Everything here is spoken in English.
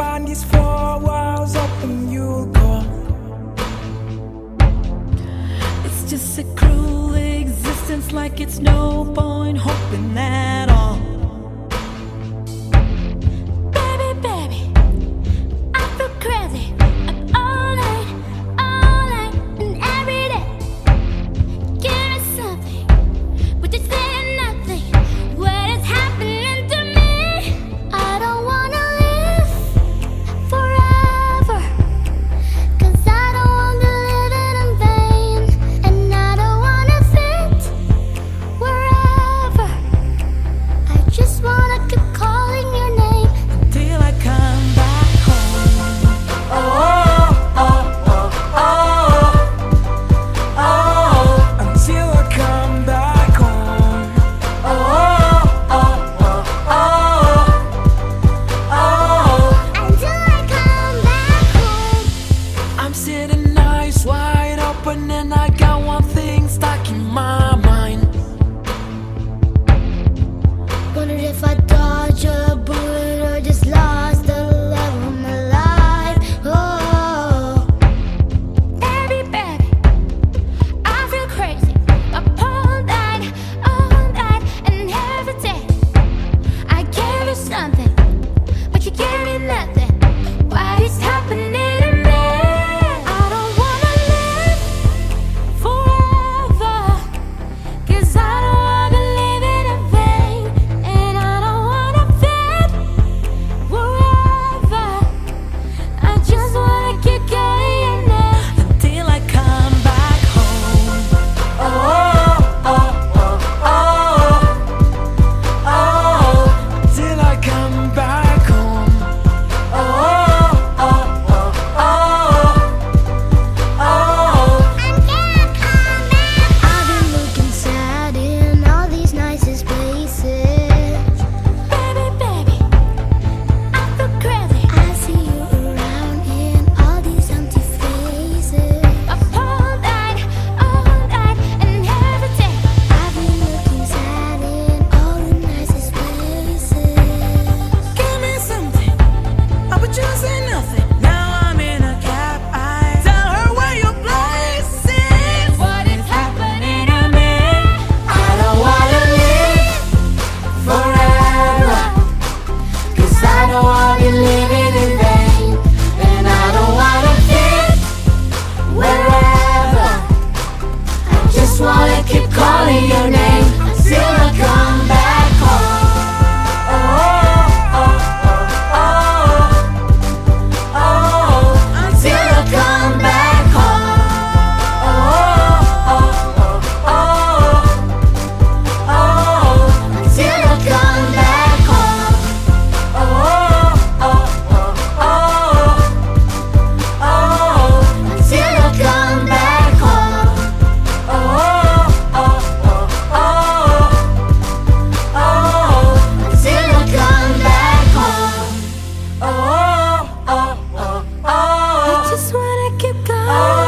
behind these four walls, open you'll go. It's just a cruel existence, like it's no point and I Oh.